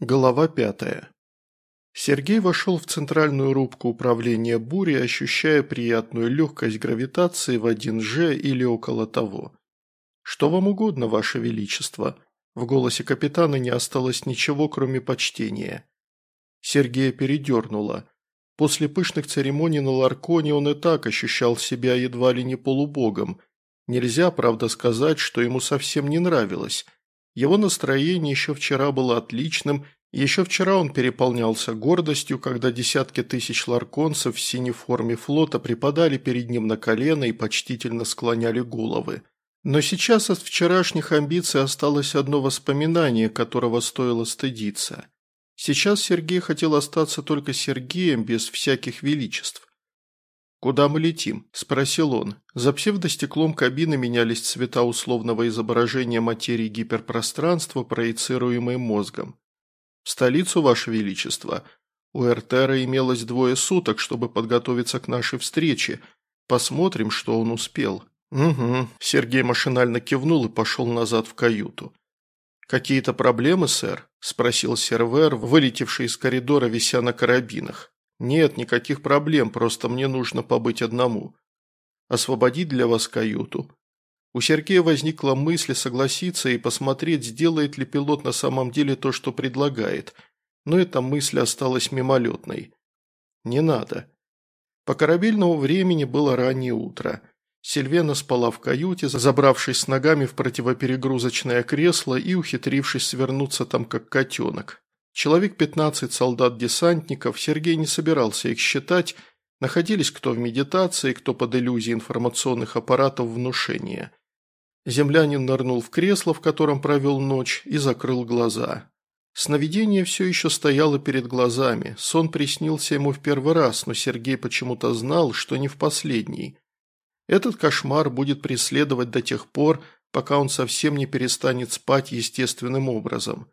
Глава пятая. Сергей вошел в центральную рубку управления бури, ощущая приятную легкость гравитации в 1G или около того. «Что вам угодно, Ваше Величество?» В голосе капитана не осталось ничего, кроме почтения. Сергея передернуло. После пышных церемоний на Ларконе он и так ощущал себя едва ли не полубогом. Нельзя, правда, сказать, что ему совсем не нравилось – его настроение еще вчера было отличным, еще вчера он переполнялся гордостью, когда десятки тысяч ларконцев в синей форме флота припадали перед ним на колено и почтительно склоняли головы. Но сейчас от вчерашних амбиций осталось одно воспоминание, которого стоило стыдиться. Сейчас Сергей хотел остаться только Сергеем без всяких величеств. «Куда мы летим?» – спросил он. За псевдостеклом кабины менялись цвета условного изображения материи гиперпространства, проецируемой мозгом. «В столицу, Ваше Величество. У Эртера имелось двое суток, чтобы подготовиться к нашей встрече. Посмотрим, что он успел». «Угу». Сергей машинально кивнул и пошел назад в каюту. «Какие-то проблемы, сэр?» – спросил сервер, вылетевший из коридора, вися на карабинах. «Нет, никаких проблем, просто мне нужно побыть одному. Освободить для вас каюту». У Сергея возникла мысль согласиться и посмотреть, сделает ли пилот на самом деле то, что предлагает, но эта мысль осталась мимолетной. «Не надо». По корабельному времени было раннее утро. Сильвена спала в каюте, забравшись с ногами в противоперегрузочное кресло и ухитрившись свернуться там, как котенок. Человек 15 солдат-десантников, Сергей не собирался их считать, находились кто в медитации, кто под иллюзией информационных аппаратов внушения. Землянин нырнул в кресло, в котором провел ночь, и закрыл глаза. Сновидение все еще стояло перед глазами, сон приснился ему в первый раз, но Сергей почему-то знал, что не в последний. Этот кошмар будет преследовать до тех пор, пока он совсем не перестанет спать естественным образом.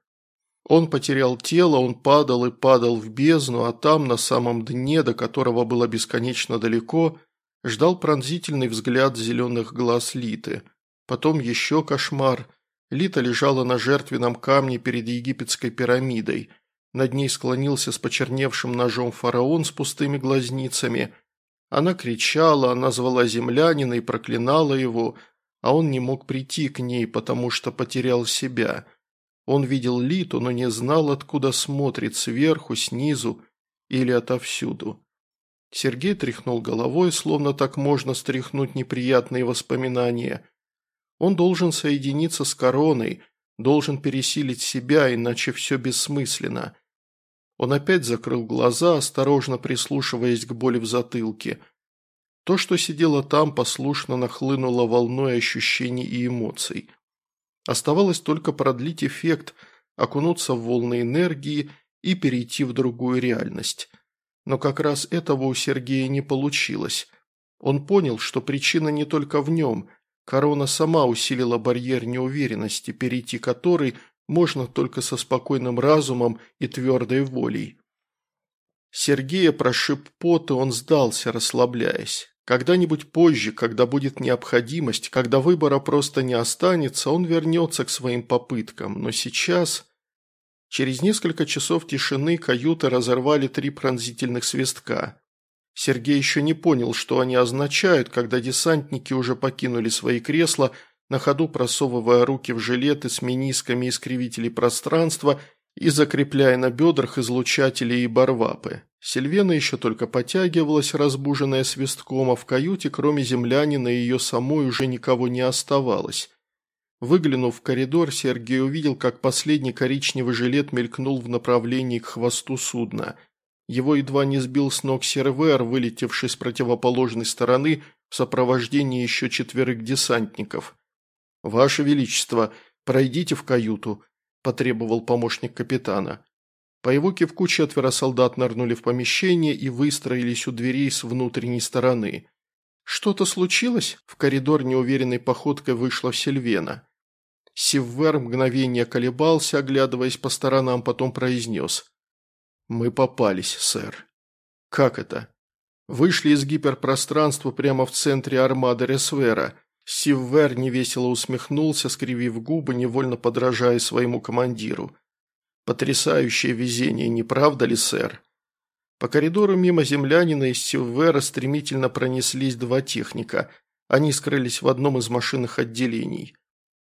Он потерял тело, он падал и падал в бездну, а там, на самом дне, до которого было бесконечно далеко, ждал пронзительный взгляд зеленых глаз Литы. Потом еще кошмар. Лита лежала на жертвенном камне перед египетской пирамидой. Над ней склонился с почерневшим ножом фараон с пустыми глазницами. Она кричала, она звала землянина и проклинала его, а он не мог прийти к ней, потому что потерял себя – он видел Литу, но не знал, откуда смотрит, сверху, снизу или отовсюду. Сергей тряхнул головой, словно так можно стряхнуть неприятные воспоминания. Он должен соединиться с короной, должен пересилить себя, иначе все бессмысленно. Он опять закрыл глаза, осторожно прислушиваясь к боли в затылке. То, что сидело там, послушно нахлынуло волной ощущений и эмоций – Оставалось только продлить эффект, окунуться в волны энергии и перейти в другую реальность. Но как раз этого у Сергея не получилось. Он понял, что причина не только в нем. Корона сама усилила барьер неуверенности, перейти который можно только со спокойным разумом и твердой волей. Сергея прошиб пот, и он сдался, расслабляясь. Когда-нибудь позже, когда будет необходимость, когда выбора просто не останется, он вернется к своим попыткам, но сейчас... Через несколько часов тишины каюты разорвали три пронзительных свистка. Сергей еще не понял, что они означают, когда десантники уже покинули свои кресла, на ходу просовывая руки в жилеты с менисками искривителей пространства и закрепляя на бедрах излучатели и барвапы. Сильвена еще только потягивалась, разбуженная свистком, а в каюте, кроме землянина ее самой, уже никого не оставалось. Выглянув в коридор, Сергей увидел, как последний коричневый жилет мелькнул в направлении к хвосту судна. Его едва не сбил с ног сервер, вылетевший с противоположной стороны в сопровождении еще четверых десантников. «Ваше Величество, пройдите в каюту», – потребовал помощник капитана. По его кивку четверо солдат нырнули в помещение и выстроились у дверей с внутренней стороны. «Что-то случилось?» – в коридор неуверенной походкой вышла Сильвена. Сиввер мгновение колебался, оглядываясь по сторонам, потом произнес. «Мы попались, сэр». «Как это?» Вышли из гиперпространства прямо в центре армады Ресвера. Сиввер невесело усмехнулся, скривив губы, невольно подражая своему командиру. Потрясающее везение, не правда ли, сэр? По коридору мимо землянина из Силвера стремительно пронеслись два техника. Они скрылись в одном из машинных отделений.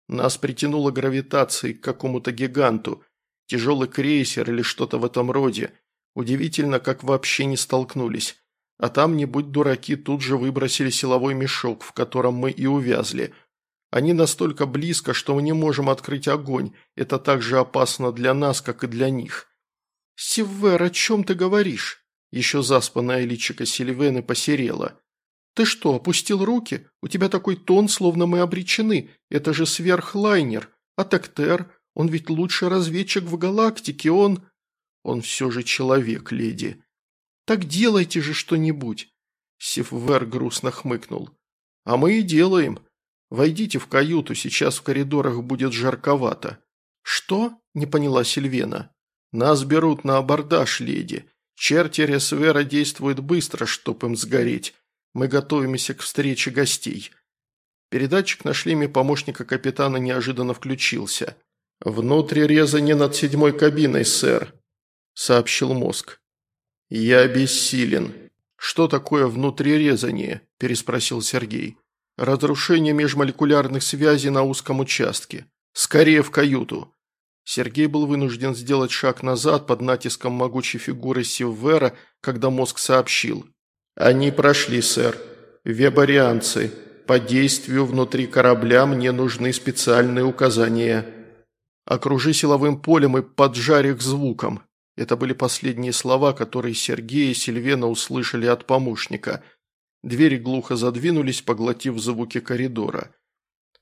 Нас притянуло гравитацией к какому-то гиганту. Тяжелый крейсер или что-то в этом роде. Удивительно, как вообще не столкнулись. А там, не будь дураки, тут же выбросили силовой мешок, в котором мы и увязли. Они настолько близко, что мы не можем открыть огонь. Это так же опасно для нас, как и для них. «Сиввер, о чем ты говоришь?» Еще заспанная личико Сильвены посерела. «Ты что, опустил руки? У тебя такой тон, словно мы обречены. Это же сверхлайнер. А Тектер, он ведь лучший разведчик в галактике, он...» «Он все же человек, леди». «Так делайте же что-нибудь!» Сиввер грустно хмыкнул. «А мы и делаем. Войдите в каюту, сейчас в коридорах будет жарковато». «Что?» – не поняла Сильвена. «Нас берут на абордаж, леди. Черти Ресвера действуют быстро, чтоб им сгореть. Мы готовимся к встрече гостей». Передатчик на шлеме помощника капитана неожиданно включился. «Внутри резание над седьмой кабиной, сэр», – сообщил мозг. «Я бессилен». «Что такое внутрирезание?» – переспросил Сергей. Разрушение межмолекулярных связей на узком участке. Скорее в каюту. Сергей был вынужден сделать шаг назад под натиском могучей фигуры Силвера, когда мозг сообщил. «Они прошли, сэр. Вебарианцы. По действию внутри корабля мне нужны специальные указания. Окружи силовым полем и поджарь их звуком». Это были последние слова, которые Сергей и Сильвена услышали от помощника – Двери глухо задвинулись, поглотив звуки коридора.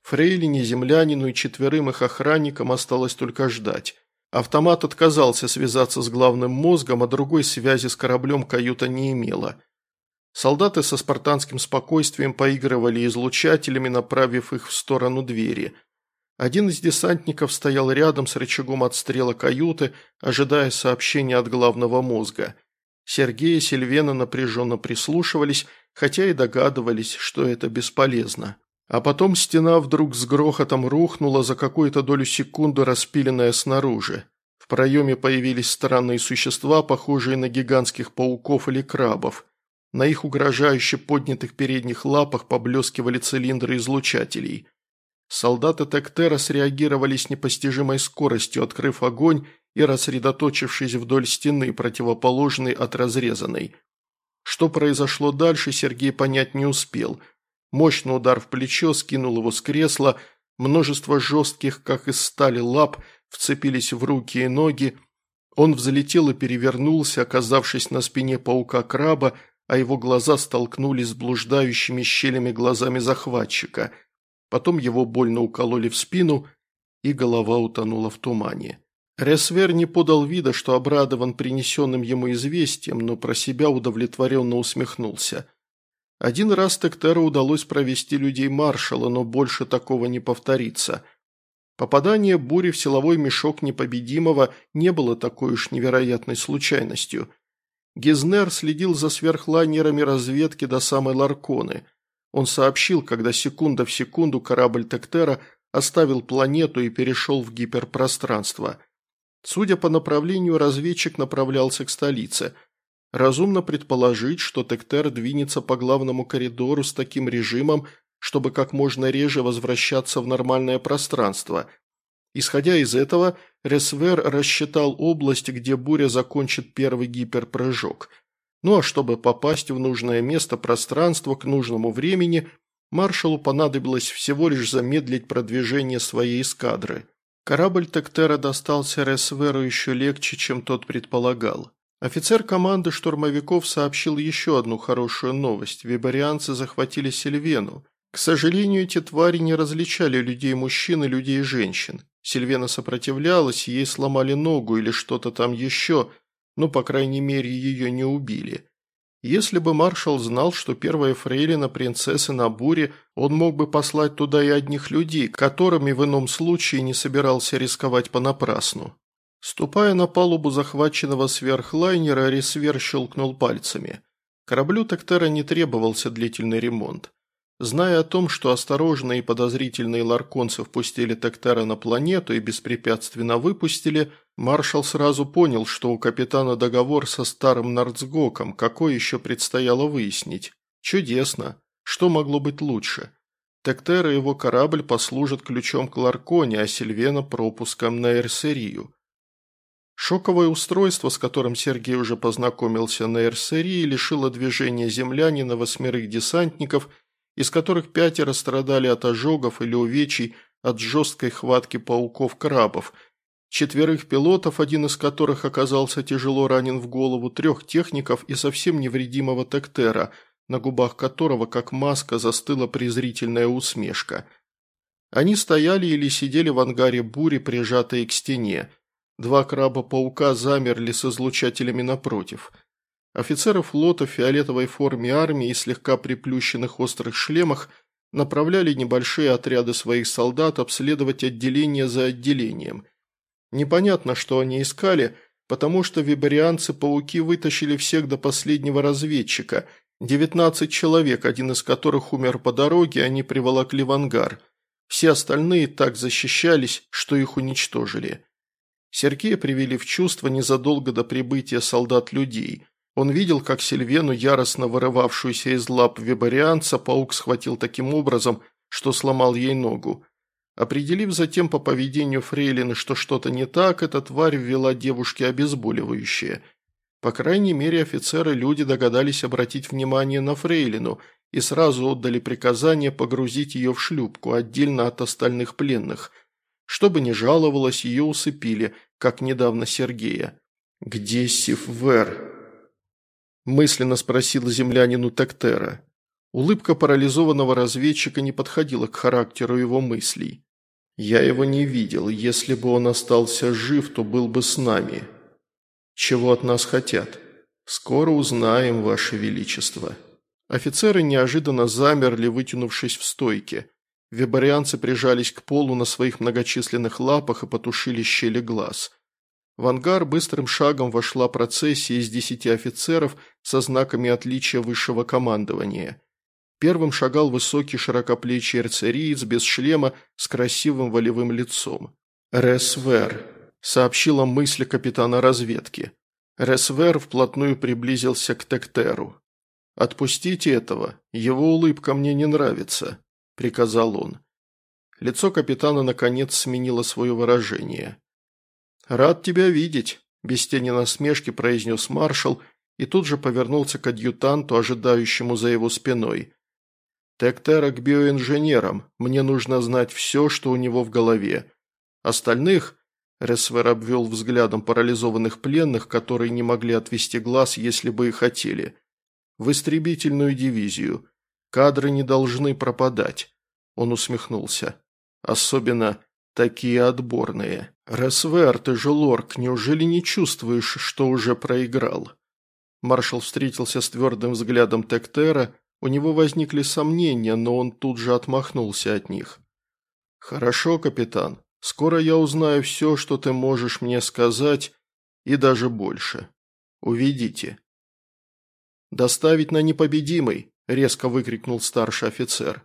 Фрейлине, землянину и четверым их охранникам осталось только ждать. Автомат отказался связаться с главным мозгом, а другой связи с кораблем каюта не имела. Солдаты со спартанским спокойствием поигрывали излучателями, направив их в сторону двери. Один из десантников стоял рядом с рычагом отстрела каюты, ожидая сообщения от главного мозга. Сергей и Сильвена напряженно прислушивались – хотя и догадывались, что это бесполезно. А потом стена вдруг с грохотом рухнула за какую-то долю секунды, распиленная снаружи. В проеме появились странные существа, похожие на гигантских пауков или крабов. На их угрожающе поднятых передних лапах поблескивали цилиндры излучателей. Солдаты Тектера среагировали с непостижимой скоростью, открыв огонь и рассредоточившись вдоль стены, противоположной от разрезанной – что произошло дальше, Сергей понять не успел. Мощный удар в плечо скинул его с кресла, множество жестких, как из стали, лап вцепились в руки и ноги. Он взлетел и перевернулся, оказавшись на спине паука-краба, а его глаза столкнулись с блуждающими щелями глазами захватчика. Потом его больно укололи в спину, и голова утонула в тумане. Ресвер не подал вида, что обрадован принесенным ему известием, но про себя удовлетворенно усмехнулся. Один раз Тектеру удалось провести людей маршала, но больше такого не повторится. Попадание бури в силовой мешок непобедимого не было такой уж невероятной случайностью. Гизнер следил за сверхлайнерами разведки до самой Ларконы. Он сообщил, когда секунда в секунду корабль Тектера оставил планету и перешел в гиперпространство – Судя по направлению, разведчик направлялся к столице. Разумно предположить, что Тектер двинется по главному коридору с таким режимом, чтобы как можно реже возвращаться в нормальное пространство. Исходя из этого, Ресвер рассчитал область, где буря закончит первый гиперпрыжок. Ну а чтобы попасть в нужное место пространства к нужному времени, маршалу понадобилось всего лишь замедлить продвижение своей эскадры. Корабль Тектера достался Ресверу еще легче, чем тот предполагал. Офицер команды штурмовиков сообщил еще одну хорошую новость. Вибарианцы захватили Сильвену. К сожалению, эти твари не различали людей-мужчин и людей-женщин. Сильвена сопротивлялась, ей сломали ногу или что-то там еще, но, по крайней мере, ее не убили. Если бы маршал знал, что первая фрейлина принцессы на буре, он мог бы послать туда и одних людей, которыми в ином случае не собирался рисковать понапрасну. Ступая на палубу захваченного сверхлайнера, Ресвер щелкнул пальцами. Кораблю Тектера не требовался длительный ремонт. Зная о том, что осторожные и подозрительные ларконцы впустили Тектера на планету и беспрепятственно выпустили, маршал сразу понял, что у капитана договор со старым Нардсгоком, какой еще предстояло выяснить. Чудесно. Что могло быть лучше? Тектер и его корабль послужат ключом к Ларконе, а Сильвена – пропуском на Эрсерию. Шоковое устройство, с которым Сергей уже познакомился на Эрсерии, лишило движения землянина восьмерых десантников – из которых пятеро страдали от ожогов или увечий от жесткой хватки пауков-крабов, четверых пилотов, один из которых оказался тяжело ранен в голову, трех техников и совсем невредимого Тектера, на губах которого, как маска, застыла презрительная усмешка. Они стояли или сидели в ангаре бури, прижатые к стене. Два краба-паука замерли с излучателями напротив – Офицеры флота в фиолетовой форме армии и слегка приплющенных острых шлемах направляли небольшие отряды своих солдат обследовать отделение за отделением. Непонятно, что они искали, потому что вибарианцы-пауки вытащили всех до последнего разведчика, 19 человек, один из которых умер по дороге, они приволокли в ангар. Все остальные так защищались, что их уничтожили. Сергея привели в чувство незадолго до прибытия солдат-людей – он видел, как Сильвену, яростно вырывавшуюся из лап вибарианца, паук схватил таким образом, что сломал ей ногу. Определив затем по поведению Фрейлины, что что-то не так, эта тварь ввела девушке обезболивающее. По крайней мере, офицеры-люди догадались обратить внимание на Фрейлину и сразу отдали приказание погрузить ее в шлюпку, отдельно от остальных пленных. Чтобы не жаловалась, ее усыпили, как недавно Сергея. «Где Сифвер?» Мысленно спросил землянину Тектера. Улыбка парализованного разведчика не подходила к характеру его мыслей. «Я его не видел. Если бы он остался жив, то был бы с нами. Чего от нас хотят? Скоро узнаем, Ваше Величество». Офицеры неожиданно замерли, вытянувшись в стойке. Вебарианцы прижались к полу на своих многочисленных лапах и потушили щели глаз. В ангар быстрым шагом вошла процессия из десяти офицеров со знаками отличия высшего командования. Первым шагал высокий широкоплечий эрцериец без шлема с красивым волевым лицом. «Ресвер», – сообщила мысль капитана разведки. Ресвер вплотную приблизился к Тектеру. «Отпустите этого, его улыбка мне не нравится», – приказал он. Лицо капитана наконец сменило свое выражение. «Рад тебя видеть», – без тени насмешки произнес маршал и тут же повернулся к адъютанту, ожидающему за его спиной. «Тектера к биоинженерам. Мне нужно знать все, что у него в голове. Остальных...» – Ресвер обвел взглядом парализованных пленных, которые не могли отвести глаз, если бы и хотели. «В истребительную дивизию. Кадры не должны пропадать», – он усмехнулся. «Особенно такие отборные». «Ресвер, ты же лорк, неужели не чувствуешь, что уже проиграл?» Маршал встретился с твердым взглядом Тектера, у него возникли сомнения, но он тут же отмахнулся от них. «Хорошо, капитан, скоро я узнаю все, что ты можешь мне сказать, и даже больше. Уведите». «Доставить на непобедимый!» – резко выкрикнул старший офицер.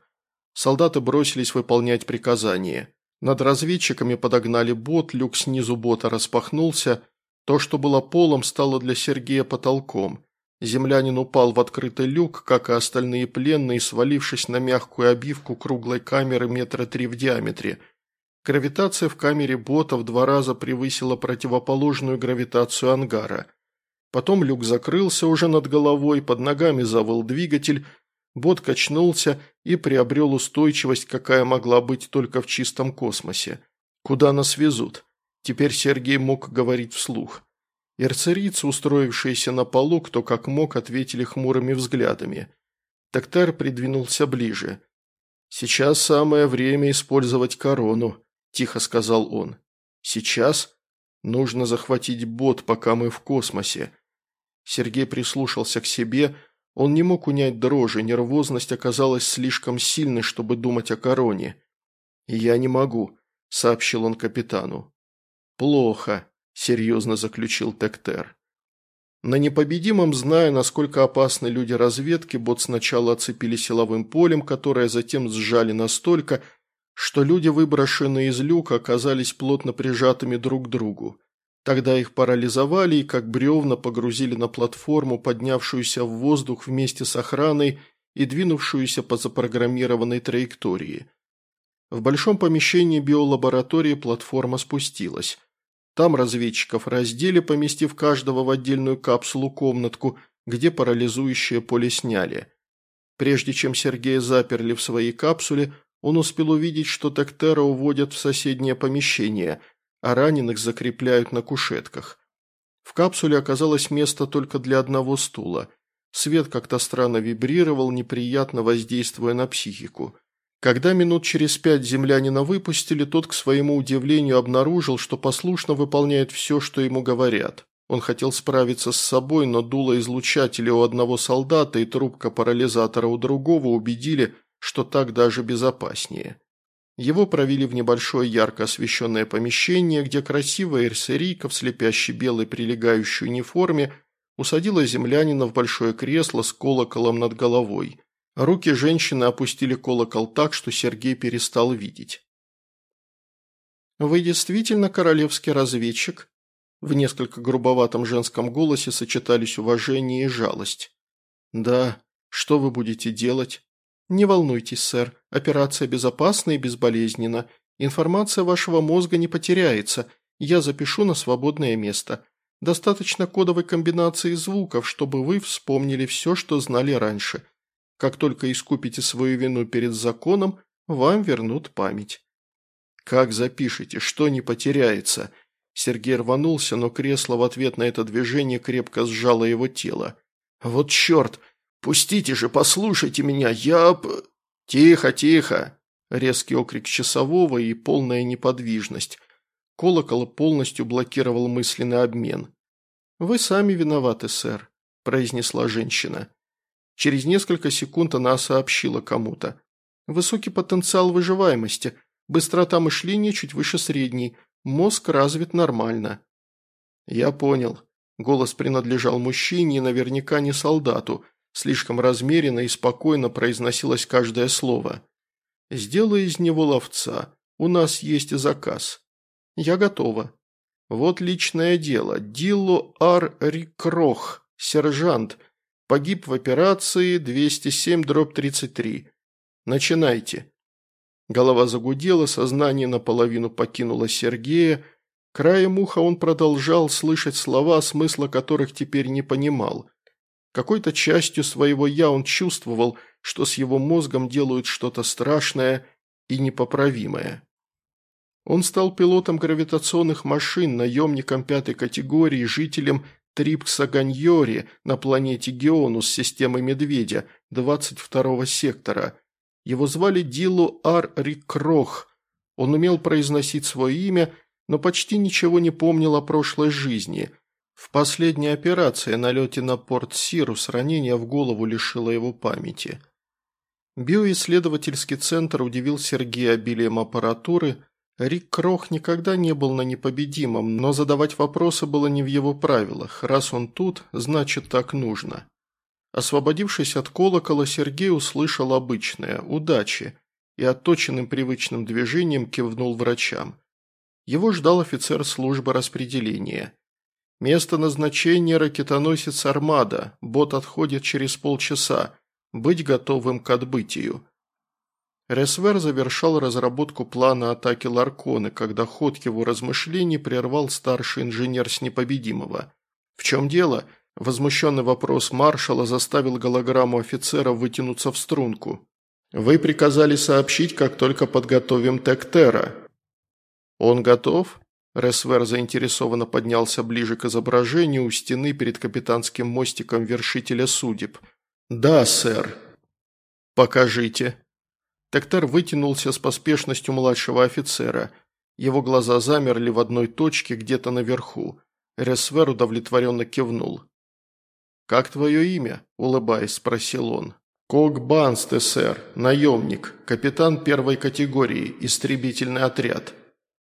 Солдаты бросились выполнять приказание. Над разведчиками подогнали бот, люк снизу бота распахнулся. То, что было полом, стало для Сергея потолком. Землянин упал в открытый люк, как и остальные пленные, свалившись на мягкую обивку круглой камеры метра три в диаметре. Гравитация в камере бота в два раза превысила противоположную гравитацию ангара. Потом люк закрылся уже над головой, под ногами завыл двигатель, Бот качнулся и приобрел устойчивость, какая могла быть только в чистом космосе. Куда нас везут? Теперь Сергей мог говорить вслух. Ирцерийцы, устроившиеся на полу, кто как мог, ответили хмурыми взглядами. Токтар придвинулся ближе. «Сейчас самое время использовать корону», – тихо сказал он. «Сейчас? Нужно захватить бот, пока мы в космосе». Сергей прислушался к себе, он не мог унять дрожи, нервозность оказалась слишком сильной, чтобы думать о короне. «Я не могу», – сообщил он капитану. «Плохо», – серьезно заключил Тектер. На непобедимом, зная, насколько опасны люди разведки, бот сначала оцепили силовым полем, которое затем сжали настолько, что люди, выброшенные из люка, оказались плотно прижатыми друг к другу. Тогда их парализовали и как бревна погрузили на платформу, поднявшуюся в воздух вместе с охраной и двинувшуюся по запрограммированной траектории. В большом помещении биолаборатории платформа спустилась. Там разведчиков раздели, поместив каждого в отдельную капсулу-комнатку, где парализующее поле сняли. Прежде чем Сергея заперли в своей капсуле, он успел увидеть, что Тектера уводят в соседнее помещение, а раненых закрепляют на кушетках. В капсуле оказалось место только для одного стула. Свет как-то странно вибрировал, неприятно воздействуя на психику. Когда минут через пять землянина выпустили, тот, к своему удивлению, обнаружил, что послушно выполняет все, что ему говорят. Он хотел справиться с собой, но дуло излучателя у одного солдата и трубка парализатора у другого убедили, что так даже безопаснее. Его провели в небольшое ярко освещенное помещение, где красивая эрсерийка в слепящей белой прилегающей униформе усадила землянина в большое кресло с колоколом над головой. Руки женщины опустили колокол так, что Сергей перестал видеть. «Вы действительно королевский разведчик?» В несколько грубоватом женском голосе сочетались уважение и жалость. «Да. Что вы будете делать?» «Не волнуйтесь, сэр. Операция безопасна и безболезненна. Информация вашего мозга не потеряется. Я запишу на свободное место. Достаточно кодовой комбинации звуков, чтобы вы вспомнили все, что знали раньше. Как только искупите свою вину перед законом, вам вернут память». «Как запишете? Что не потеряется?» Сергей рванулся, но кресло в ответ на это движение крепко сжало его тело. «Вот черт! Пустите же, послушайте меня, я...» «Тихо, тихо!» Резкий окрик часового и полная неподвижность. Колокол полностью блокировал мысленный обмен. «Вы сами виноваты, сэр», – произнесла женщина. Через несколько секунд она сообщила кому-то. «Высокий потенциал выживаемости, быстрота мышления чуть выше средней, мозг развит нормально». «Я понял». Голос принадлежал мужчине и наверняка не солдату. Слишком размеренно и спокойно произносилось каждое слово. «Сделай из него ловца. У нас есть заказ». «Я готова». «Вот личное дело. Дилло Ар Рикрох, сержант. Погиб в операции 207-33. Начинайте». Голова загудела, сознание наполовину покинуло Сергея. Краем уха он продолжал слышать слова, смысла которых теперь не понимал. Какой-то частью своего «я» он чувствовал, что с его мозгом делают что-то страшное и непоправимое. Он стал пилотом гравитационных машин, наемником пятой категории, жителем Трипкса-Ганьори на планете Геонус системы Медведя, 22-го сектора. Его звали Дилу Ар Рикрох. Он умел произносить свое имя, но почти ничего не помнил о прошлой жизни. В последней операции на лете на порт Сирус ранение в голову лишило его памяти. Биоисследовательский центр удивил Сергея обилием аппаратуры – Рик Крох никогда не был на непобедимом, но задавать вопросы было не в его правилах. Раз он тут, значит так нужно. Освободившись от колокола, Сергей услышал обычное «удачи» и отточенным привычным движением кивнул врачам. Его ждал офицер службы распределения. «Место назначения – ракетоносец «Армада». Бот отходит через полчаса. Быть готовым к отбытию». Ресвер завершал разработку плана атаки Ларконы, когда ход его размышлений прервал старший инженер с непобедимого. «В чем дело?» Возмущенный вопрос маршала заставил голограмму офицера вытянуться в струнку. «Вы приказали сообщить, как только подготовим Тектера». «Он готов?» Ресвер заинтересованно поднялся ближе к изображению у стены перед капитанским мостиком вершителя судеб. «Да, сэр». «Покажите». Тектер вытянулся с поспешностью младшего офицера. Его глаза замерли в одной точке где-то наверху. Ресвер удовлетворенно кивнул. «Как твое имя?» – улыбаясь, спросил он. «Ког Бансте, сэр, наемник, капитан первой категории, истребительный отряд».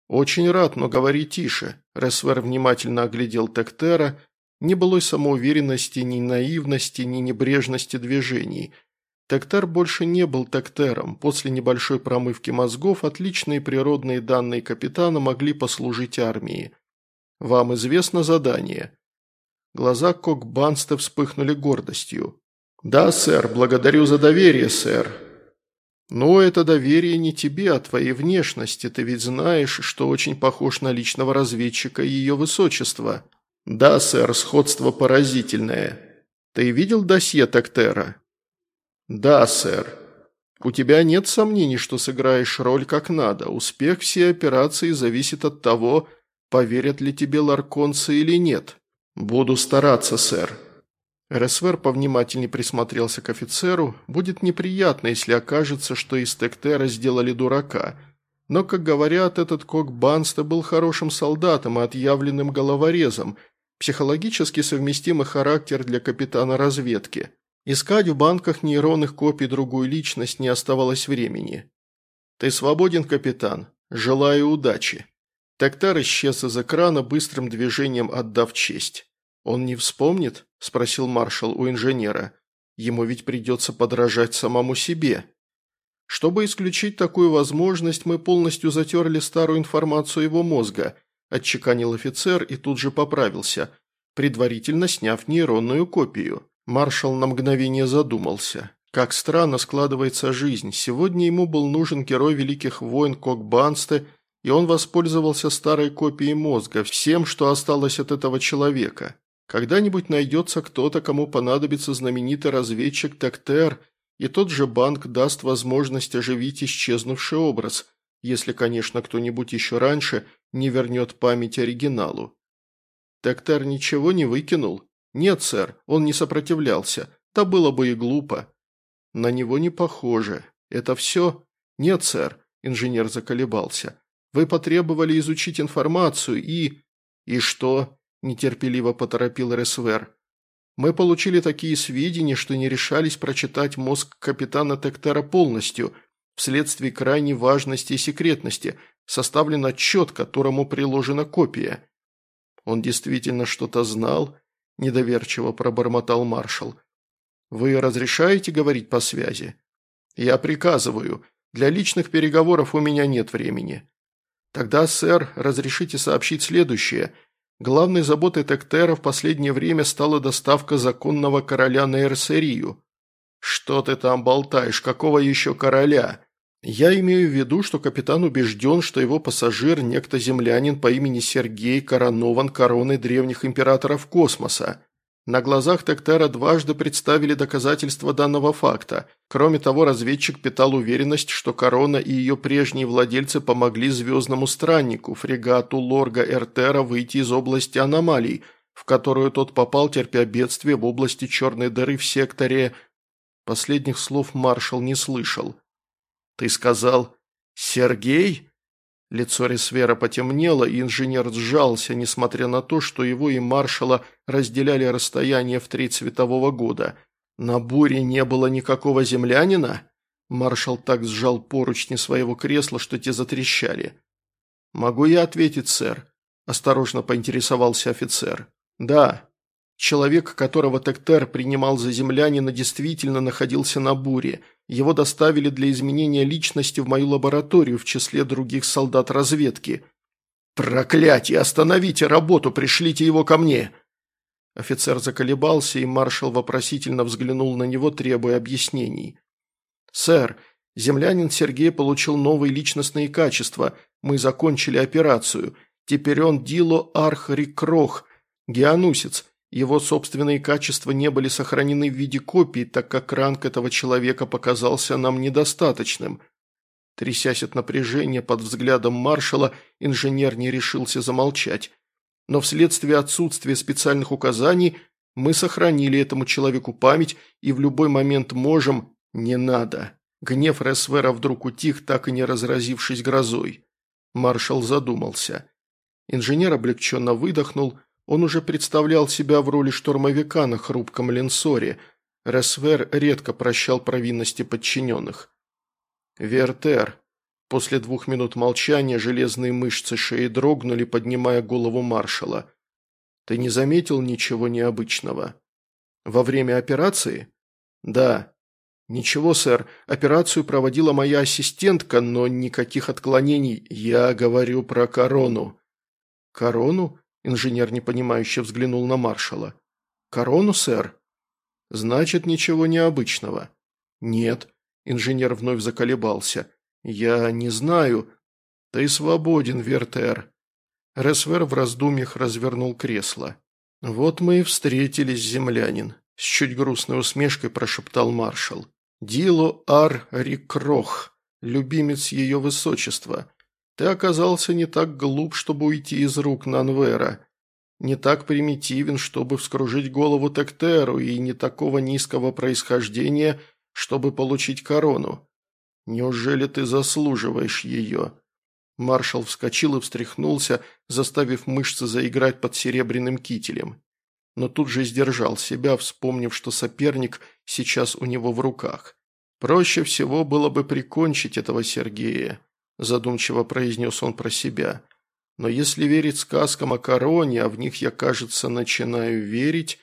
«Очень рад, но говори тише». Ресвер внимательно оглядел Тектера. Ни былой самоуверенности, ни наивности, ни небрежности движений. Тектер больше не был Тектером. После небольшой промывки мозгов отличные природные данные капитана могли послужить армии. Вам известно задание?» Глаза Кокбанста вспыхнули гордостью. «Да, сэр, благодарю за доверие, сэр». «Но это доверие не тебе, а твоей внешности. Ты ведь знаешь, что очень похож на личного разведчика ее высочества». «Да, сэр, сходство поразительное. Ты видел досье Тактера?» «Да, сэр. У тебя нет сомнений, что сыграешь роль как надо. Успех всей операции зависит от того, поверят ли тебе ларконцы или нет. Буду стараться, сэр». РСВР повнимательнее присмотрелся к офицеру. Будет неприятно, если окажется, что из Тектера сделали дурака. Но, как говорят, этот Кок Банста был хорошим солдатом и отъявленным головорезом, психологически совместимый характер для капитана разведки. Искать в банках нейронных копий другую личность не оставалось времени. «Ты свободен, капитан. Желаю удачи». Тектар исчез из экрана, быстрым движением отдав честь. «Он не вспомнит?» – спросил маршал у инженера. «Ему ведь придется подражать самому себе». Чтобы исключить такую возможность, мы полностью затерли старую информацию его мозга, отчеканил офицер и тут же поправился, предварительно сняв нейронную копию. Маршал на мгновение задумался. Как странно складывается жизнь. Сегодня ему был нужен герой Великих войн Кокбансте, и он воспользовался старой копией мозга, всем, что осталось от этого человека. Когда-нибудь найдется кто-то, кому понадобится знаменитый разведчик Тектер, и тот же банк даст возможность оживить исчезнувший образ, если, конечно, кто-нибудь еще раньше не вернет память оригиналу. Тектер ничего не выкинул? Нет, сэр, он не сопротивлялся. Да было бы и глупо. На него не похоже. Это все? Нет, сэр, инженер заколебался. Вы потребовали изучить информацию и... И что? Нетерпеливо поторопил Ресвер. «Мы получили такие сведения, что не решались прочитать мозг капитана Тектера полностью, вследствие крайней важности и секретности, составлен отчет, которому приложена копия». «Он действительно что-то знал?» – недоверчиво пробормотал маршал. «Вы разрешаете говорить по связи?» «Я приказываю. Для личных переговоров у меня нет времени». «Тогда, сэр, разрешите сообщить следующее – Главной заботой Тектера в последнее время стала доставка законного короля на Эрсерию. «Что ты там болтаешь? Какого еще короля?» «Я имею в виду, что капитан убежден, что его пассажир, некто землянин по имени Сергей, коронован короной древних императоров космоса. На глазах Тектера дважды представили доказательства данного факта. Кроме того, разведчик питал уверенность, что корона и ее прежние владельцы помогли звездному страннику, фрегату Лорга Эртера, выйти из области аномалий, в которую тот попал, терпя бедствие в области черной дыры в секторе... Последних слов маршал не слышал. «Ты сказал «Сергей»?» Лицо Ресвера потемнело, и инженер сжался, несмотря на то, что его и маршала разделяли расстояние в три цветового года. На буре не было никакого землянина? Маршал так сжал поручни своего кресла, что те затрещали. «Могу я ответить, сэр?» – осторожно поинтересовался офицер. «Да. Человек, которого Тектер принимал за землянина, действительно находился на буре – его доставили для изменения личности в мою лабораторию в числе других солдат разведки. «Проклятие! Остановите работу! Пришлите его ко мне!» Офицер заколебался, и маршал вопросительно взглянул на него, требуя объяснений. «Сэр, землянин Сергей получил новые личностные качества. Мы закончили операцию. Теперь он Дило Арх Рикрох, геонусец, его собственные качества не были сохранены в виде копий, так как ранг этого человека показался нам недостаточным. Трясясь от напряжения под взглядом маршала, инженер не решился замолчать. Но вследствие отсутствия специальных указаний мы сохранили этому человеку память и в любой момент можем... Не надо. Гнев Ресвера вдруг утих, так и не разразившись грозой. Маршал задумался. Инженер облегченно выдохнул – он уже представлял себя в роли штурмовика на хрупком линсоре. Ресвер редко прощал провинности подчиненных. «Вертер». После двух минут молчания железные мышцы шеи дрогнули, поднимая голову маршала. Ты не заметил ничего необычного? Во время операции? Да. Ничего, сэр. Операцию проводила моя ассистентка, но никаких отклонений. Я говорю про корону. Корону? Инженер непонимающе взглянул на маршала. Корону, сэр? Значит, ничего необычного. Нет. Инженер вновь заколебался. Я не знаю. Ты свободен, Вертер. Ресвер в раздумьях развернул кресло. «Вот мы и встретились, землянин», – с чуть грустной усмешкой прошептал маршал. «Дило Ар Рикрох, любимец ее высочества. Ты оказался не так глуп, чтобы уйти из рук Нанвера, не так примитивен, чтобы вскружить голову Тектеру, и не такого низкого происхождения, чтобы получить корону. Неужели ты заслуживаешь ее?» Маршал вскочил и встряхнулся, заставив мышцы заиграть под серебряным кителем. Но тут же сдержал себя, вспомнив, что соперник сейчас у него в руках. «Проще всего было бы прикончить этого Сергея», – задумчиво произнес он про себя. «Но если верить сказкам о короне, а в них я, кажется, начинаю верить,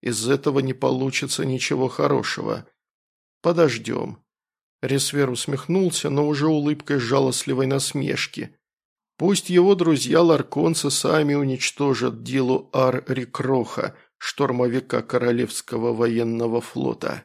из этого не получится ничего хорошего. Подождем». Ресвер усмехнулся, но уже улыбкой жалостливой насмешки. Пусть его друзья-ларконцы сами уничтожат Дилу Ар-Рикроха, штурмовика Королевского военного флота.